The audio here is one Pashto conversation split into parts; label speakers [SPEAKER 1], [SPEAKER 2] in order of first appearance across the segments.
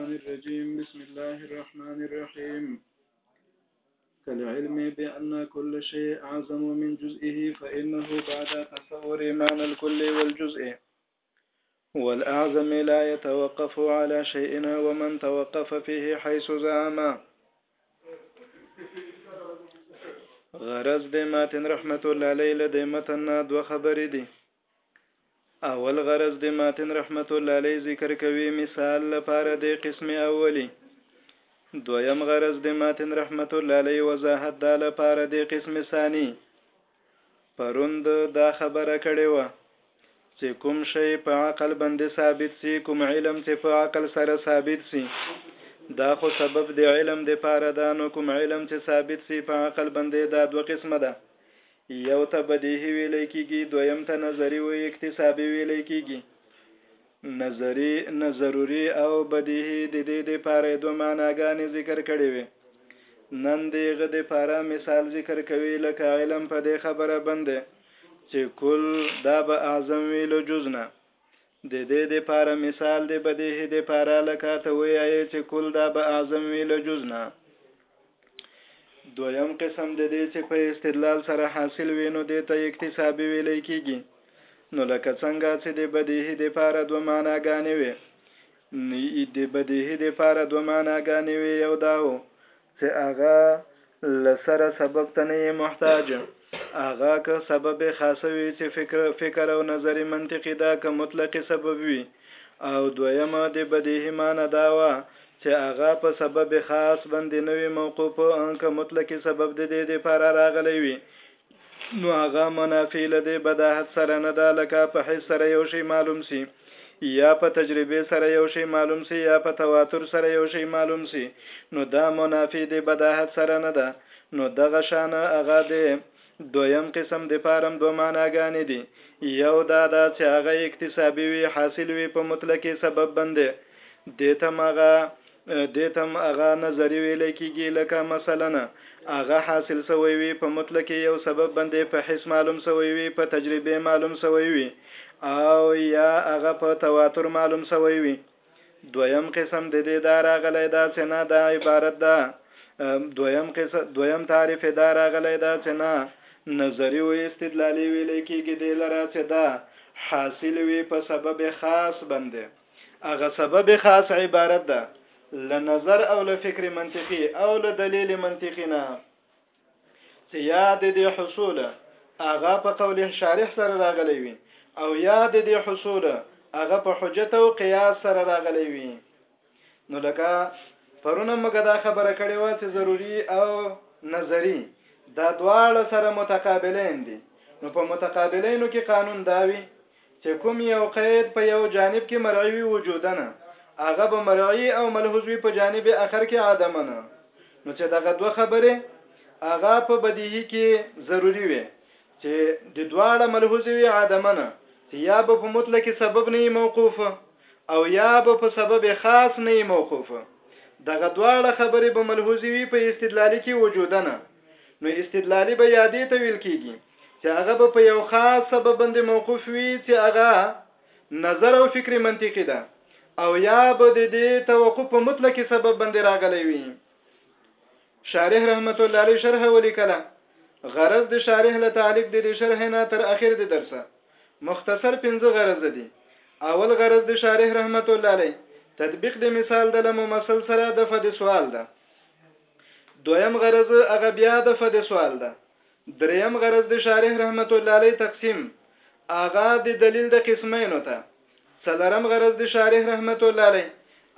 [SPEAKER 1] الرجيم بسم الله الرحمن الرحيم كالعلم بأن كل شيء أعظم من جزئه فإنه بعد تصور معنى الكل والجزء والأعظم لا يتوقف على شيئنا ومن توقف فيه حيث زعم غرز دمات رحمة الله علیه له دې متن دوه دي اول غرض د ماتن رحمت الله علیه ذکر کوي مثال لپاره د قسم اولی دویم غرض د ماتن رحمت الله علیه وضاحت دا لپاره د قسم ثانی پروند دا خبره کړې و چې کوم شی په عقل باندې ثابت سي کوم علم چې په عقل سره ثابت سي دا خو سبب د علم د پاره ده نو کوم علم چې ثابت سي په عقل باندې دا دوه قسمه ده یو ته بدیهی ویلی کیږی دویم ته نظری و اکتسابی ویلی کیږی. نظری، نظروری او بدیهی ددی دپاره دوه معناګانی ذکر کړی وی. نن دی هغه دپاره مثال ذکر کوی لکه علم په دی خبره بند دی چه کل دا به اعظم وی له جز نه. ددې دپاره مثال د بدیهې دپاره لکه ته ویایې چې کل دا به اعظم وي له جز نه. دویم قسم ددې چې په استدلال سره حاصل وي نو دې ته اکتسابي ویلی کیږي. نو لکه څنګه چې د بدیهې دپاره دوه معناګانې وې. نو د بدیهې دپاره دوه معناګانې وې یو دا و چې هغه له سره سبب ته نه یې محتاج هغه که سبب خاصه وي چې فکر فکر او نظری منطقی ده که مطلقی سبب وي او دویمه د بدیهی معنی دا وه چې هغه په سبب خاص باندې نه وي موقوف که مطلقی سبب د دې لپاره راغلی وي نو هغه منافي له دې بداهت سره نه ده لکه په حس سره یو شی معلوم سي یا په تجربې سره یو شی معلوم سي یا په تواتر سره یو شی معلوم سي نو دا منافي دې بداهت سره نه ده نو دغه شان هغه دې دویم قسم دپارم دوه معناګانې دي یو دا ده چې هغه اکتسابي وي حاصل وي په مطلقې سبب بندې دې ته مغه دې ته هم هغه نظري ویلی کیږي لکه مثلاً هغه حاصل سوی وي په مطلق کې یو سبب باندې په حس معلوم سوی وي په تجربې معلوم سوی وي او یا هغه په تواتر معلوم سوی وي دویم قسم د دې دا راغلی دا چې نه دا عبارت ده دویم قسم دویم تعریف دا راغلی دا چې نه نظری او استدلالی ویل کېږي دی لره چې دا حاصل وي په سبب خاص باندې هغه سبب خاص عبارت ده له نظر او له فکر منطقي او له دلیل منطقي نه چې یاد دې حصول هغه په قول شارح سره راغلی وي او یاد دې حصول هغه په حجت او قیاس سره راغلی وي نو لکه پرونه موږ دا خبره کړې و چې ضروری او نظری دا دواړه سره متقابلین دي نو په متقابلینو کې قانون داوي چه کوم یو قید په یو جانب کی مرعی وی وجوداً هغه به مرعی او ملحوظ وی په جانب اخر کی عدماً نو چه دغه دوه خبری هغه په بدیهی کی ضروری وی چه دی دواړه ملحوظی وی عدماً چه یا به په مطلق سبب نه یی موقوف او یا به په سبب خاص نه یی موقوف دغه دواړه خبری به ملحوظی وی په استدلالی کی وجوداً نو استدلالي به یادې ته ویل کېږي چې هغه به په یو خاص سبب باندې موقوف وي چې هغه نظر او فکر منطقي ده او یا به د دې توقف په مطلق سبب باندې راغلی وي شارح رحمت الله علیه شرح ولیکله غرض د شارح له تعلق د دې شرح نه تر اخر د درسه مختصر پنځه غرض دي اول غرض د شارح رحمت الله علیه تطبیق د مثال د لمو مسل سره د فد سوال ده دویم غرض هغه بیا د فد سوال ده دریم غرض د شارح رحمت الله علی تقسیم هغه د دلیل د قسمینو ته څلرم غرض د شارح رحمت الله علی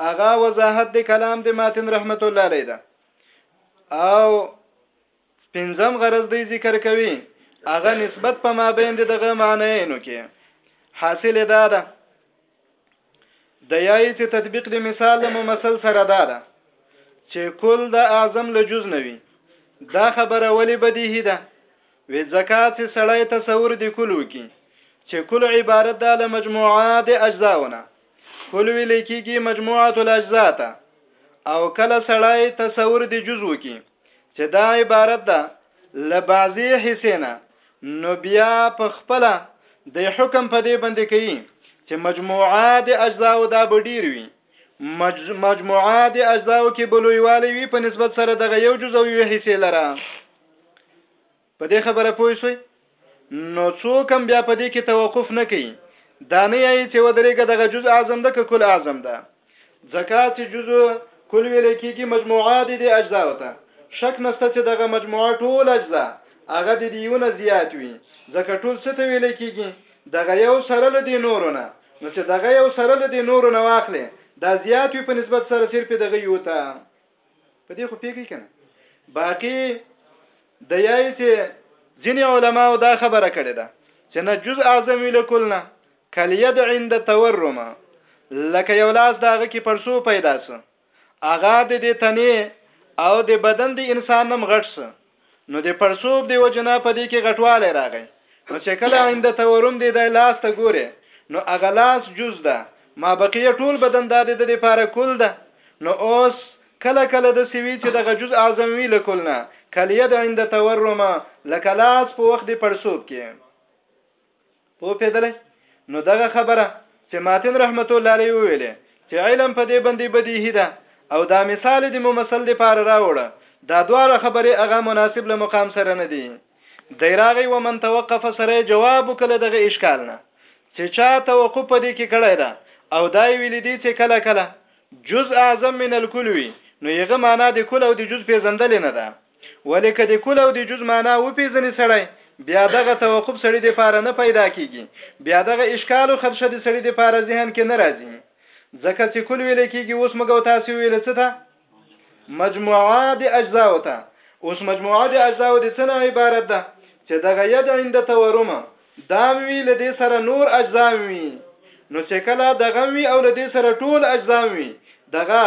[SPEAKER 1] هغه وضاحت د کلام د ماتن رحمت الله علی ده او پنځم غرض دی ذکر کوي هغه نسبت په مابین دغه معنی نو کې حاصل ده ده د یای چې تطبیق د مثال د ممثل سره دا ده چې کل د اعظم له جز نه وي دا خبره ولې بدیهی ده وې ځکه چې سړی تصور دی کل وکي چې کل عبارت ده له مجموعه د اجزاونه کل ویل کېږي مجموعه الاجزاء ته او کله سړی تصور دی جز وکي چې دا عبارت ده له بعضی حسینا نو بیا په خپل د حکم په دې باندې کوي چې مجموعه د اجزا او دا بډیر وي مج... مجموعه د اجزا او کې بلویوالی وي په نسبت سره دغه یو جزء او یو حصے لره په دې خبره پوه شوئ؟ نو څوک هم بیا په دې کې توقف نه کوي دا نه یایي چې ودرېږه دغه جز اعظم ده که کل اعظم ده ځکه چې جز کل ویل کېږي مجموعه دي د اجزاو ته شک نشته چې دغه مجموعه ټول اجزا هغه د دې یو نه زیات وي ځکه ټول څه ته ویل کېږي دغه یو سره له دې نورو نه نو چې دغه یو سره له دې نورو نه واخلې دا زیات وي په نسبت سره صرف دغه یو ته په دې خو پیګی کنه باقی د یای چې ځینې علما دا خبره کړې ده چې نه جز اعظم ویل کولنه کل ید عند تورما لکه یو لاس داغه کې پړسو پیدا سو اغا د دې تنه او د بدن د انسان نم غټ سو نو د پړسوب دی وجنه په دې کې غټوالی راغی نو چې کله عند تورم دی د لاس ته ګوره نو هغه لاس جز ده ما بقیه ټول بدن د د لپاره کل ده نو اوس کله کله د سوي چې دغه جز اعظم وی لکل نه کلیه د عند تورم لکه لاس په وخت دی پړسوب کې پوپیدلی نو دغه خبره چې ماتن رحمت الله علیه ویلې چې علم په دې باندې بدیهی ده او دا مثال د ممثل د پاره راوړه دا دواړه خبرې هغه مناسب له مقام سره نه دي دی راغی و من توقف سره جواب وکړه دغه اشکال نه چې چا توقف په دې کې کړی ده او دا ویل دي چې کله کله جز اعظم من الکل وي نو یغه معنا د کل او د جز پیژندل نه ده ولې که د کل او د جز مانا وپېزني سړی بیا دغه توقف سړي د پاره نه پیدا کېږي بیا دغه اشکال او خدشه د سړي د پاره ذهن کې نه راځي ځکه چې کل ویل کېږي اوس مګو تاسو ویل څه ته مجموعه د اجزا او ته اوس مجموعه د اجزا او د څه نه عبارت ده چې دغه ید عند تورمه دام وي له دې سره نور اجزام وي نو چې کله دغم وي او له دې سره ټول اجزام وي دغه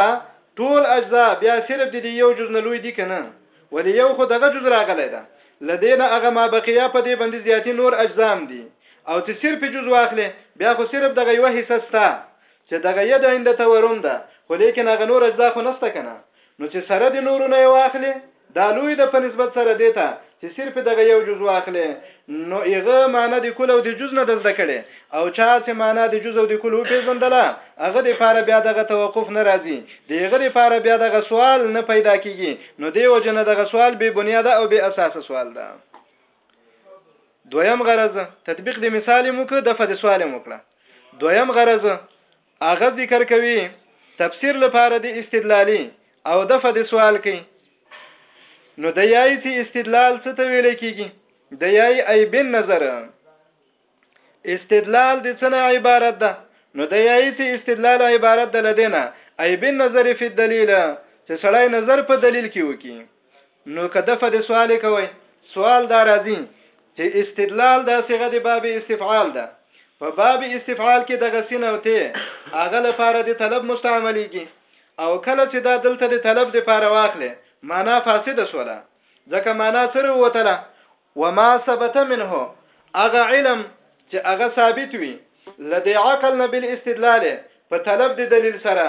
[SPEAKER 1] ټول اجزا بیا صرف د دې یو جز نه لوی دي که نه ولې یو خو دغه جز راغلی ده له دې نه هغه ما بقیه په دې باندې زیاتي نور اجزام دي او چې صرف جز واخلې بیا خو صرف دغه یوه حصه سته چې دغه ید عند تورم ده خو لیکن هغه نور اجزا خو نسته کنه نو چې سره د نورو نه یې واخلې دا لوی ده په نسبت سره دې ته چې صرف دغه یو جز واخلې نو هغه معنی د کل او د جز نه د زده کړي او چا چې معنی د جز او د کل وپېژندله هغه د پاره بیا دغه توقف نه راځي د هغه د پاره بیا دغه سوال نه پیدا کیږي نو دی وجه نه دغه سوال به بنیاد او به اساس سوال ده دویم غرض تطبیق د مثال مو که د فد سوال مو کړه دویم غرض هغه ذکر کوي تفسیر لپاره د استدلالي او دفع د سوال کوي نو د یای چې استدلال څه ته ویل کیږي د یای ای بن نظر استدلال د څه نه عبارت ده نو د یای چې استدلال عبارت ده لدینه ای بن نظر فی الدلیل چې سړی نظر په دلیل کې وکي نو که دفع د سوال کوي سوال دا راځي چې استدلال دا صيغه د باب استفعال ده په باب استفعال کې دغه سین او ته هغه لپاره د طلب مستعمليږي او کله چې دا دلته د طلب د پاره واخلې معنا فاسده شوله ځکه معنا سره وتله وما ثبت منه هغه علم چې هغه ثابت وي له دې عقل نه بالاستدلال په طلب د دلیل سره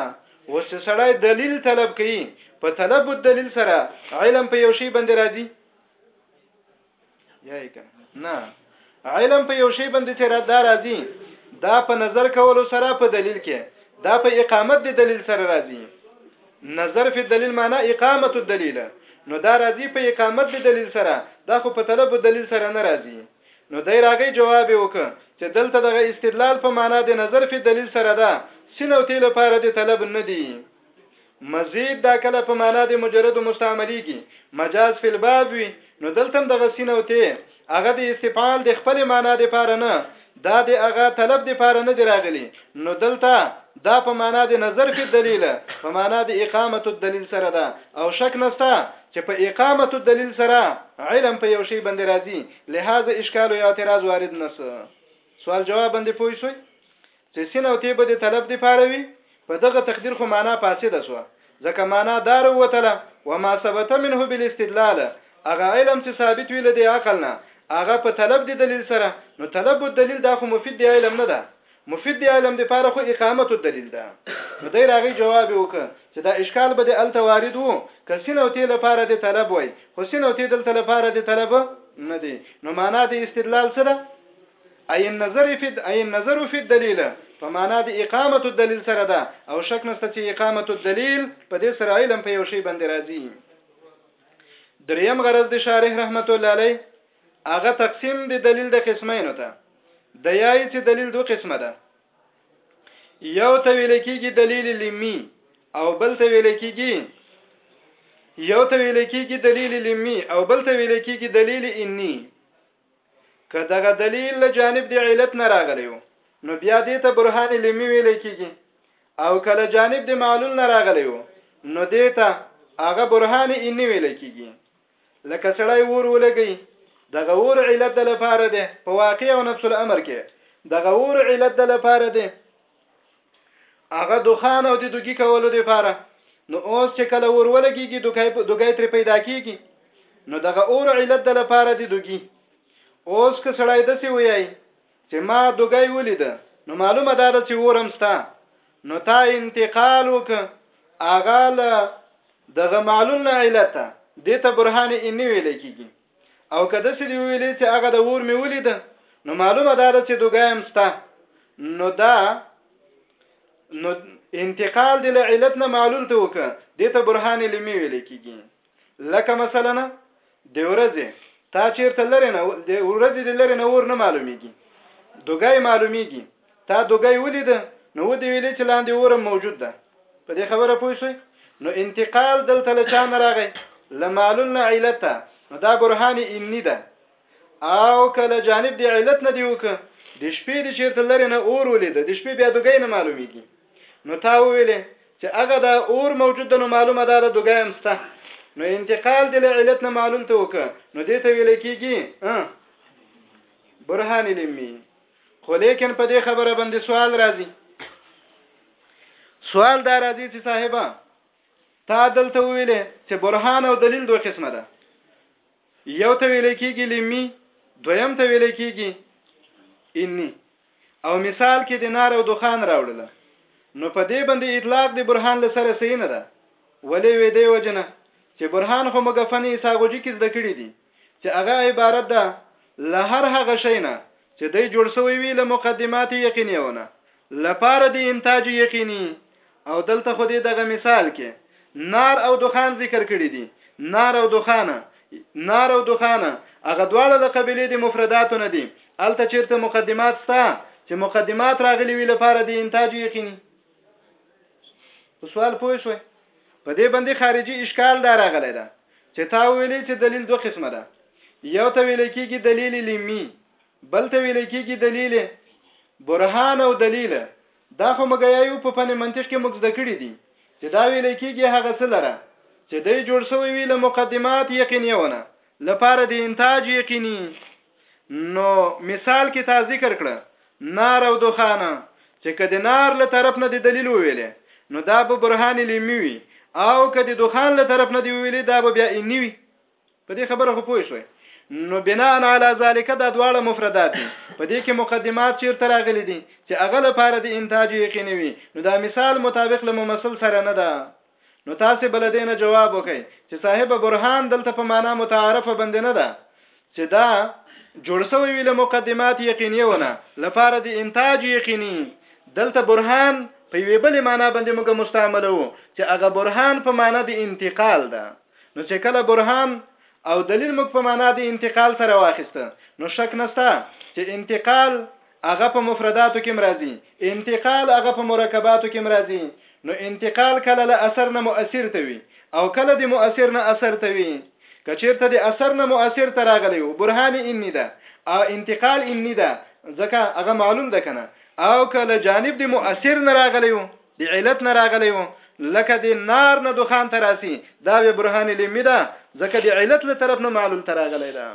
[SPEAKER 1] اوس چې سړی دلیل طلب کوي په طلب الدلیل سره علم په یو شی باندې راځي یای کنه نه علم په یو شی باندې چې را دا راځي دا په نظر کولو سره په دلیل کې دا په اقامت د دلیل سره راځي نظر فی الدلیل معنی اقامة الدلیل نو دا راځی په اقامت د دلیل سره دا خو په طلب الدلیل سره نه راځی نو دی راغی جواب یې وکړ چې دلته دغه استدلال په معنی د نظر فی الدلیل سره ده سین او تی لپاره د طلب نه دی مزید دا کله په معنی د مجرد مستعملیږي مجاز فی الباب وي نو دلته هم دغه سین او ته هغه د استفعال د خپل معنا د پاره نه دا د هغه طلب د پاره نه دی راغلی نو دلته دا په معنا د نظر فی دلیل په معنا د اقامت الدلیل سره ده او شک نستا چې په اقامت الدلیل سره علم په یو شی باندې راځي لہذا اشکال او اعتراض وارد نس سوال جواب باندې پوي شوي چې سين او تې به دې طلب دې پاره وي، په دغه تقدير خو مانا فاسده شوه، ځکه مانا دا رووتله، وما ثبت منه بالاستدلال، هغه علم چې ثابت وي له دې عقل نه، هغه په طلب دې دليل سره، نو طلب الدليل دا خو مفيد دې علم نه ده، مفيد دې علم دې پاره خو اقامة الدليل ده. نو دی راغی جواب يې وکړ، چې دا اشکال به دې هلته وارد وو، که سين او تې له پاره دې طلب وای، خو سين او تې دلته له پاره دې طلب نه دې، نو مانا دې استدلال څه ده؟ اي النظر فی اي النظر فی الدلیل په معنا د اقامة الدلیل سره ده او شک نشته چې اقامة الدلیل په دې سره علم په یو شی باندې راځي دریم غرض د شارح رحمت الله علیه هغه تقسیم د دلیل د قسمینو ته د یای چې دلیل دوه قسمه ده یو ته ویل کېږي دلیل لمی او بل ته ویل کېږي یو ته ویل کېږي دلیل لمی او بل ته ویل کېږي دلیل انی که دغه دلیل له جانب د علت نه راغلی وو نو بیا دې ته برهان علمي ویل کېږي او که له جانب د معلول نه راغلی وو نو دې ته هغه برهان عیني ویل کېږي لکه سړی اور ولګي دغه اور علت د لپاره دی په واقع او نفس الامر کې دغه اور علت د لپاره دی هغه دخان او د دوګي کولو لپاره نو اوس چې کله اور ولګيږي دوګي دوګي تر پیدا کیږي نو دغه اور علت د لپاره دی دوګي اوس که سړی د سی ویای چې ما دوګي ولید نو معلومه ده چې اورم ستا نو تا انتقال وک اغه له دغه معلول نه علت دې ته برهان اني ویل کیږي او که داسې دې وویلې چې هغه د اور مې ولید نو معلومه دا ده چې دوګایم ستا نو دا نو انتقال دی له علت نه معلول ته وکړه دې ته برهان علمي ویل کیږي لکه مثلا د ورځې تا چیرته لري نه د ورځې د لري نه ور نه معلومیږي دوګای معلومیږي تا دوګی ولید نو ودی ویلی چې لاندې اورم موجود ده په دې خبره پوه شوي نو انتقال دلته له چا نه راغی له معلول نه علت ته نو دا برهان امنی ده او کله جانب دی علت نه دی وک د شپې د چیرته لري نه اور ولید د شپې بیا دوګی نه معلومیږي نو تا ویلې چې هغه دا اور موجود ده نو معلومه ده د دوګی هم سته نو انتقال د علت نه معلول ته وک نو دې ته ویل کېږي برهان لمی خو لیکن په دې خبره باندې سوال راځي سوال دا راځي چې صاحبہ تا دلته ویلې چې برهان او دلیل دوه قسمه ده یو ته ویل کېږي لمی دویم ته ویل کېږي انی او مثال کې د نار او دخان راوړل نو په دې باندې اطلاق د برهان لسره صحیح نه ده ولې وې دی وجنه چې برهان خو مګفنی ساغوجي کې زده کړی دي چې هغه عبارت ده له هر هغه شی نه چې دی جوړ شوی وي له مقدمات یقینیونه لپاره د انتاج یقیني او دلته خو دې دغه مثال کې نار او دخان ذکر کړی دي نار او دخانه نار او دخانه هغه دواړه له قبيله د مفرداتو نه دي الته چیرته مقدمات ستا چې مقدمات راغلي وي لپاره د انتاج یقیني په سوال پوه شوي په دې باندې خارجي اشکال دا راغلی ده چې تا ویلې چې دلیل دوه قسمه ده یو ته ویل کېږي دلیل لمی بل ته ویل کېږي دلیل برهان او دلیل دا خو موږ یو په فن منطق کې موږ زده کړی دي چې دا ویل کېږي هغه څه لره چې دی جوړ شوی وي له مقدمات یقینیونه لپاره د انتاج یقیني نو مثال کې تا ذکر کړه نار او دخان چې که د نار له طرف نه د دلیل وویلې نو دا به برهان علمي وي او که د دخان له طرف نه دی ویلې دا به بیا انی وي په دې خبره خو پوه شوي نو بناء علی ذالک دا دواړه مفردات دي په دې کې مقدمات چیرته راغلي دي چې هغه لپاره د انتاج یقیني وي نو دا مثال مطابق له ممثل سره نه ده نو تاسې به له دې نه جواب وکړئ چې صاحب برهان دلته په معنا متعارفه باندې نه ده چې دا جوړ شوی وي له مقدمات یقینیو نه لپاره د انتاج یقیني دلته برهان په یوې بلې معنا باندې موږ مستعملو چې هغه برهان په معنا د انتقال ده نو چې کله برهان او دلیل موږ په معنا د انتقال سره واخیسته نو شک نسته چې انتقال هغه په مفرداتو کې مرازي انتقال هغه په مرکباتو کې مرازي نو انتقال کله له اثر نه مؤثر ته وي او کله د مؤثر نه اثر ته وي کچیرته د اثر نه مؤثر ته راغلی وو برهان انی ده او انتقال انی ده ځکه هغه معلوم ده کنه او کله جانب د مؤثر نه راغلی وو د علت نه راغلی وو لکه د نار نه دخان ته راسي دا به برهان لمی ده ځکه د علت له طرف نه معلول ته راغلی ده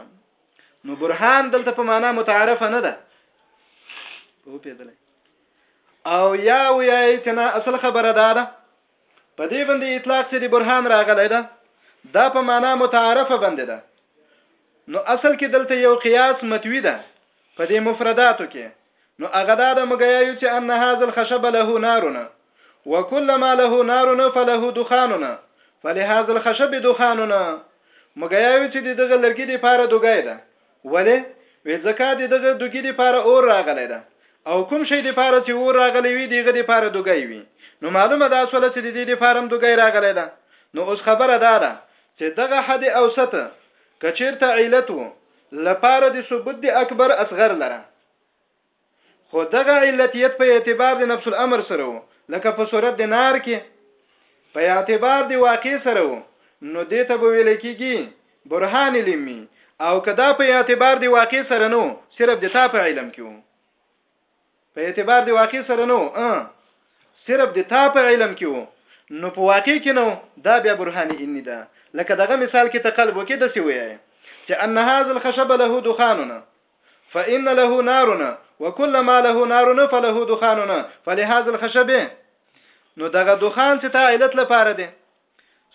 [SPEAKER 1] نو برهان دلته په معنا متعارفه نه ده په پیدل او یا ویای چې نه اصل خبره ده ده په دې باندې اطلاق چې د برهان راغلی ده دا په معنا متعارفه باندې ده نو اصل کې دلته یو قیاس متوی ده په دې مفرداتو کې نو هغه دا ده موږ یایو چې ان هذا الخشب له نارنا وكل ما له نارنا فله دخاننا فلهذا الخشب دخاننا موږ یایو چې د دغه لرګي د پاره دوګی ده ولې وې ځکه د دغه دوګي د پاره اور راغلی ده او کوم شی د پاره چې اور راغلی وي دغه د پاره دوګی وي نو معلومه ده سول چې د دې د پاره دوګی راغلی ده نو اوس خبره ده ده چې دغه حد اوسط کچیرته علت وو لپاره د ثبوت د اکبر اصغر لره خو دغه علتیت په اعتبار د نفس الامر سره وو لکه په صورت د نار کې په اعتبار د واقع سره وو نو دې ته به ویل کېږي برهان علمي او کدا په اعتبار د واقع سره نو صرف د تا په علم کې وو په اعتبار د واقع سره نو صرف د تا په علم کې وو نو په واقع کې نو دا بیا برهان انی ده لکه دغه مثال کې ته قلب وکې د سی وایي چې ان هاذ الخشب له دخاننا فان له نارنا وكل ما له نارنا فله دخاننا فلهذا الخشب نو دغه دخان چې تا علت لپاره دی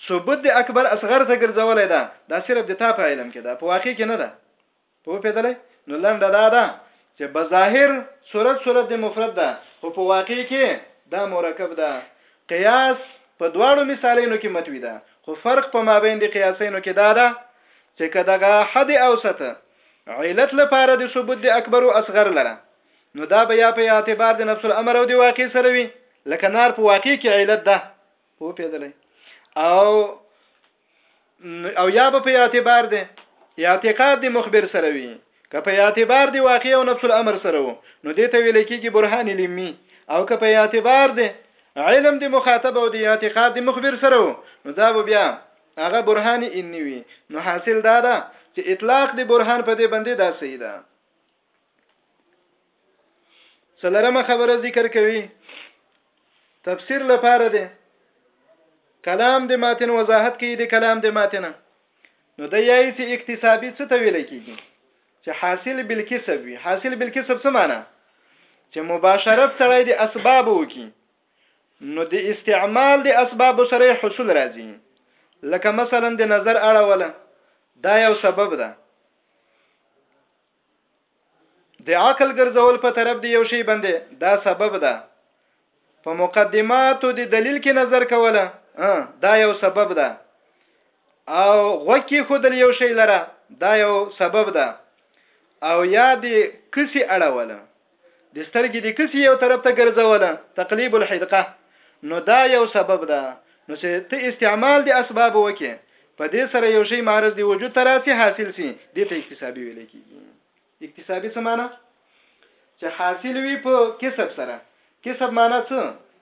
[SPEAKER 1] ثبوت د اکبر اصغر ته ګرځولای دا دا صرف د تا په علم کې ده په واقع کې نه ده پوهپېدلی نو لنډه دا ده چې بظاهر صورت صورت دې مفرد ده خو په واقع کې دا مرکب ده قیاس په دواړو مثالینو کې متوي ده خو فرق په مابین دي قیاسینو کې دا ده چې که دغه حد اوسط علت لپاره د ثبوت د اکبر او اصغر لره نو دا بیا په اعتبار د نفس الامر او د واقع سره وي لکه نار په واقع کې علت ده پوهپېدلی او او یا به په اعتبار دی اعتقاد دی مخبر سره وي که په اعتبار دی واقع او نفس الامر سره وو نو دې ته ویل کېږي برهان علمي او که په اعتبار دی علم دی مخاطب او دی اعتقاد دی مخبر سره وو نو دا به بیا هغه برهان اني وي نو حاصل دا ده چې اطلاق دی برهان په دې باندې دا صحیح ده څلرمه خبره ذکر کوي تفسیر لپاره دی کلام د ماتن وضاحت کوي د کلام د ماتنه نو د یای چې اکتسابي څه ته ویل کیږي چې حاصل بالکسب وي حاصل بالکسب څه معنی چې مباشرت سره د اسباب وکي نو د استعمال د اسباب سره حصول راځي لکه مثلا د نظر اړوله دا یو سبب ده د عقل ګرځول په طرف دی یو شی باندې دا سبب ده په مقدماتو د دلیل کې نظر کوله دا یو سبب ده او غوکی خودل یو شی لره دا یو سبب ده او یا د کسی اړوله د سترګې د کسی یو طرف ته ګرځول تقلیب الحدقه نو دا یو سبب ده نو چې ته استعمال د اسباب وکې په دې سره یو شی معرض دی وجود تراسي حاصل سي دې ته اکتسابي ویل کیږي اکتسابي څه معنی چې حاصل وي په کسب سره کسب معنی څه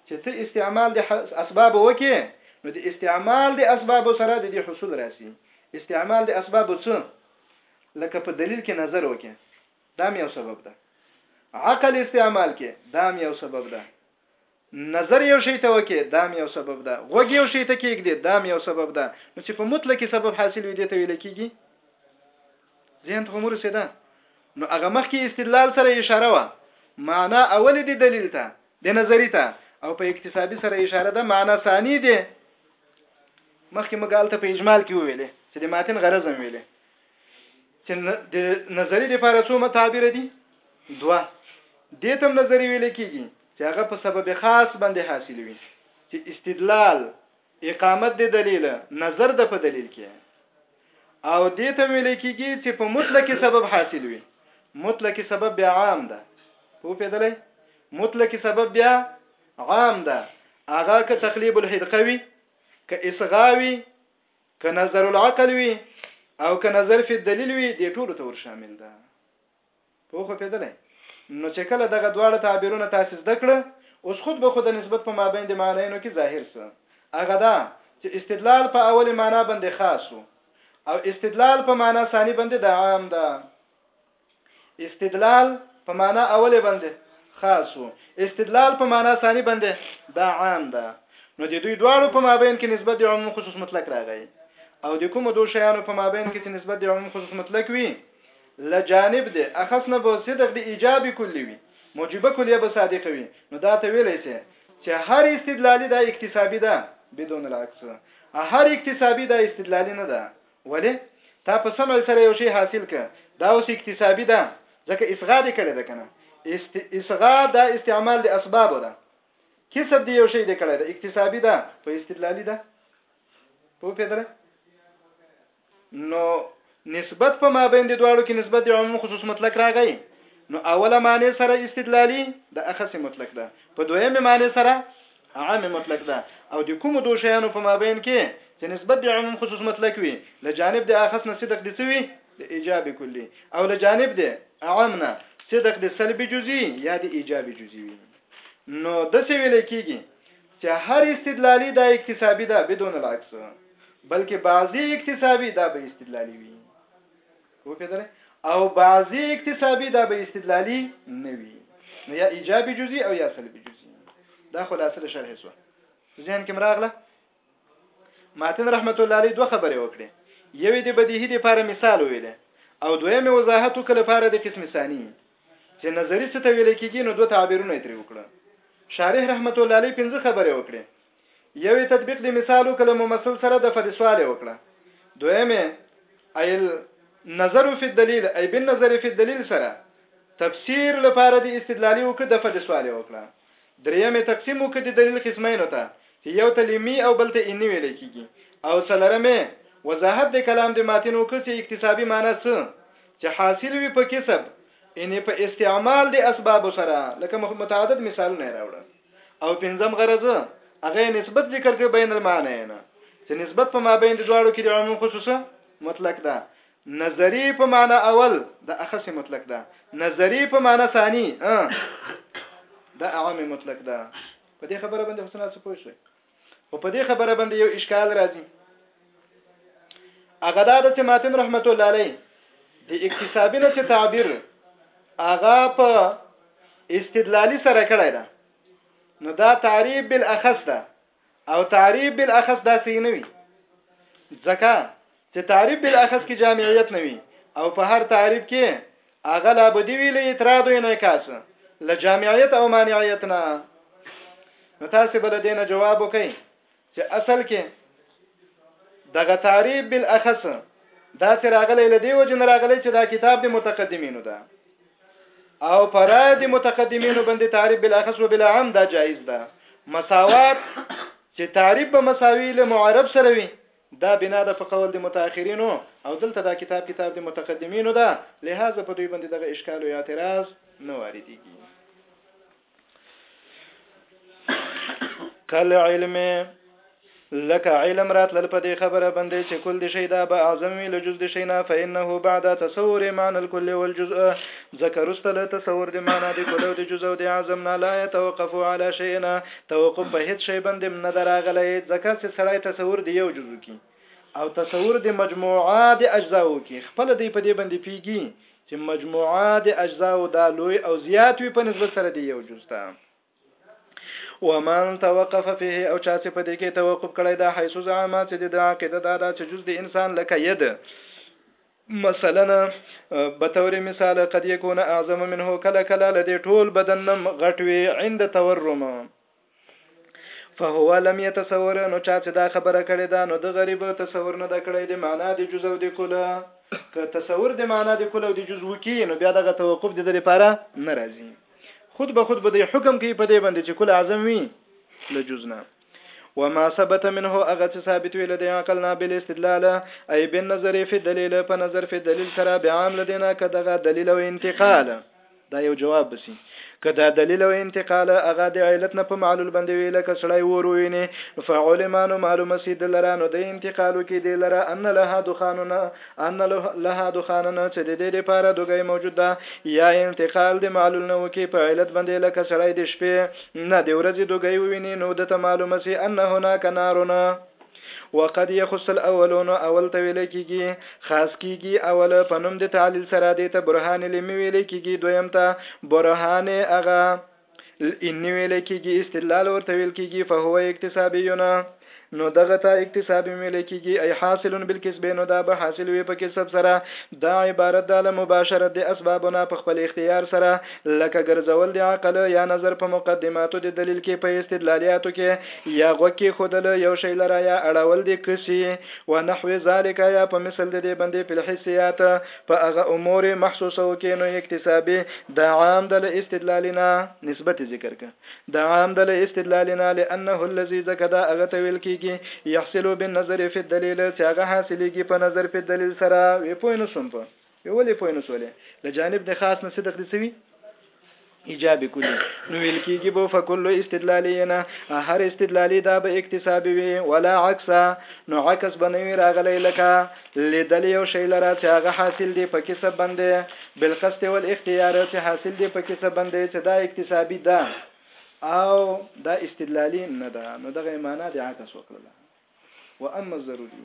[SPEAKER 1] چې ته استعمال د اسباب وکې نو د استعمال د اسباب سره د دې حصول راسي استعمال د اسباب څه لکه په دلیل کې نظر وکې دا یو سبب ده عقل استعمال کې دا یو سبب ده نظر یو شی ته وکي دا یو سبب ده غوږ یو شی ته کېږدي دا یو سبب ده نو چې په مطلق سبب حاصل وي دي ته ویل کېږي ذهن ته مور سي ده نو هغه مخ کې استدلال سره اشاره وا معنا اول دي دلیل ته د نظری ته او په اقتصادي سره اشاره ده معنا ثاني دي مخکې مګال ته په اجمال کې ویلې چې د ماتن غرض هم ویلې چې د نظری لپاره څو متعابر دي دوا دې تم نظری ویل کیږي چې هغه په سبب خاص باندې حاصل وي چې استدلال اقامت د دلیل نظر د په دلیل کې او دې ته ویل کېږي چې په مطلق سبب حاصل وي مطلق سبب بیا عام ده په پیدلې مطلق سبب بیا عام ده هغه که تقلیب الحدقوي که اسغاوي که نظر العقل وي او که نظر فی دلیل وي دې ټولو ته ور شامل ده په خو پیدلای نو چې کله دغه دواړه تعبیرونه تاسو زده کړ اوس خود به خود نسبت په مابین د معنینو کې ظاهر سه هغه دا چې استدلال په اول معنا باندې خاص او استدلال په معنا ثانی باندې د عام ده استدلال په معنی اولې بندې خاص و استدلال په معنی ثاني بندې دا عام ده نو د دوی دواړو په مابین کې نسبت د عموم خصوص مطلق راغی او د کوم دو شیانو په مابین کې چې نسبت د عموم خصوص مطلق وي لجانب د اخص نه به صدق د ایجاب کلی وي موجبه کلیه به صادق وي نو دا ته ویلی سي چې هر استدلالي دا اکتسابي ده بدون العکس هر اکتسابي دا استدلالي نه ده ولې تا په سمل سره یو شی حاصل ک دا اوس اکتسابي ده ځکه اسغا دې کړې ده کنه است... اسغا دا استعمال د اسباب ده کسب دی یو شی دی کړی دا اکتسابي ده په استدلالي ده په پیدره نو نسبت په مابین د دواړو کې نسبت د عموم خصوص مطلق راغی نو اوله معنی سره استدلالي د اخص مطلق ده په دویمه معنی سره عام مطلق ده او د کومو دو شیانو په مابین کې چې نسبت د عموم خصوص مطلق وي له جانب د اخص نه صدق دي سوي د ایجاب کلی او له جانب د عام نه صدق د سلب جزئی یا د ایجاب جزئی وي نو د څه ویل کیږي چې هر استدلالی دا اکتسابي ده بدون العکس بلکې بعضی اکتسابي دا به استدلالی وي وپیدل او بعضی اکتسابی دا به استدلالی نوی نو یا ایجابی جزئی او یا سلبی جزئی دا خلاصه د شرح سو ځین کې مراغله ماتن رحمت الله علیه دوه خبرې وکړې یوې د بدیهی د لپاره مثال ویلې او دویمه وضاحت وکړ لپاره د قسم ثانی چې نظری څه ته ویل کېږي نو دوه تعبیرونه ترې وکړه شارح رحمت الله علیه پنځه خبرې وکړې یوې تطبیق دی مثال وکړه له ممثل سره د فد سوال وکړه دویمه ایل نظر فی الدلیل ای بالنظر فی الدلیل سره تفسیر لپاره دی استدلالی وکړه د فد سوال وکړه دریمه تقسیم وکړه د دلیل قسمینو ته چې یو ته لیمی او بل ته اینی ویل کیږي او څلرمه وضاحت د کلام د ماتن وکړه چې اکتسابی معنی څه چې حاصل وي په کسب ان په استعمال د اسباب سره لکه متعدد مثالونه راوړه او پنځم غرض هغه نسبت ذکر کوي بین المعنینا چې نسبت په مابین د دواړو کې د عموم خصوصه مطلق ده نظری په معنا اول د اخص مطلق ده نظری په معنا ثانی د عام مطلق ده په دې خبره باندې حسنا څه پوه شئ او په دې خبره باندې یو اشکال راځي هغه دا چې ماتن رحمت الله علیه د اکتسابي نه چې تعبیر هغه په استدلالی سره کړی ده نو دا تعریب بالاخص ده او تعریب بالاخص دا صحیح نه وي ځکه چې تعریف بالاخص کې جامعیت نه وي او په هر تعریف کې هغه لا بدی وی له اعتراض او انعکاس له جامعیت او مانعیت نه نو تاسو بل دینه جواب وکئ چې اصل کې دغه تعریب بالاخص دا سر راغلی لدی و جن راغلی چې دا کتاب د متقدمینو ده او فراد متقدمینو باندې تعریب بالاخص و بلا عام دا جایز ده مساوات چې تعریب به مساوی له معرب سره وي دا بنا ده په قول د متاخرینو او دلته دا کتاب کتاب د متقدمینو ده لهذا په دوی باندې دغه اشکال او اعتراض نه واردیږي کل علم لکه علم راتلل په دې خبره باندې چې کل دي شي دا به اعظم وي لجز دي شي نه فإنه بعد تصور معنى الكل والجزء ذکر استل تصور دي معنی دي کل او دي جزء او دي اعظم نه لا يتوقف على شيء توقف په هیڅ شی باندی هم نه ده راغلی ځکه چه سړی تصور د یو جزو کی او تصور د مجموعه د اجزاوو کی خپله دی په دی باندی پوهیږی چه مجموعه د اجزاوو دا لوی او زیات وی په نسبت سره د یو جز ته. ومن توقف فيه او چا چې په دې کې توقف کړی دا حيث زعما چې د عقیده دا دا چې جز د انسان لکه ید مثلاً بطور مثال قد يكون اعظم منه کله کله لدې ټول بدن نم غټ وي عند تورم فهو لم يتصور نو چا چې دا خبره کړې ده نو د غریب تصور نه د کړی د معنا د جزء او د کل که تصور د معنا د کل او د جزء وکي نو بیا دغه توقف د لپاره ناراضي خود به خود به د حکم کوي په دې باندې چې کل اعظم وي له جزء نه وما ثبت منه هغه څه ثابت ویل دی عقل نه بل استدلال ای بن نظر فی دلیل په نظر فی دلیل سره به عام لدینا کدغه دلیل او انتقال دا یو جواب بسی کدا دلیل او انتقال هغه د علت نه په معلول باندې ویل کسړی ور ویني فعلمانو معلومه سي د لرانو د انتقالو کې د لره ان لها دخاننا ان لها دخاننا چې د دې لپاره دوګي موجود ده یا انتقال د معلول نه وکي په علت باندې لکه سړی د شپې نه د ورځې دوګی وویني نو د ته معلومه سي ان هناک نارونه وقد يخص الاولون اول ته ویل کیږي خاص کیږي اول په نوم د تعلیل سره د ته برهان لمی ویل کیږي دویم ته برهان اغه ان ویل کیږي استدلال ورته ویل کیږي فهو اکتسابیونه نو دغه ته اکتساب ویل کیږي ای حاصل بالکسب نو دا به حاصل وي په کسب سره دا عبارت د مباشرت د اسبابونه په خپل اختیار سره لکه ګرځول د عقل یا نظر په مقدماتو د دلیل کې په استدلالیاتو کې یا غوږ کې خودل یو شی لره یا اړول د کسی و نحو ذالک یا په مثل د دې باندې په حسیات په هغه امور محسوسو کې نو اکتسابي د عام د استدلالنا نسبت ذکر کړه د عام د له استدلال نه لأنه الذي ځکه دا هغه ته ویل کیږي يحصل بالنظر في الدليل چې هغه حاصلیږي په نظر په دلیل سره. وې پوه نه شوم په وې ولې پوه نه شولې له جانب د خاص نه صدق دې څه وي ایجاب کلی نو ویل کیږي بو فکل استدلالینا هر استدلالی دا به اکتساب وي ولا عکس نو عکس بنوي راغلی لکه لیدل یو شی لره چې هغه حاصل دې په کسب بندې بالقصد والاختیار چې حاصل دې په کسب بندې چې دا اکتسابی ده او دا استدلالی نه ده نو دغه معنا د عکس وکړه واما الضروري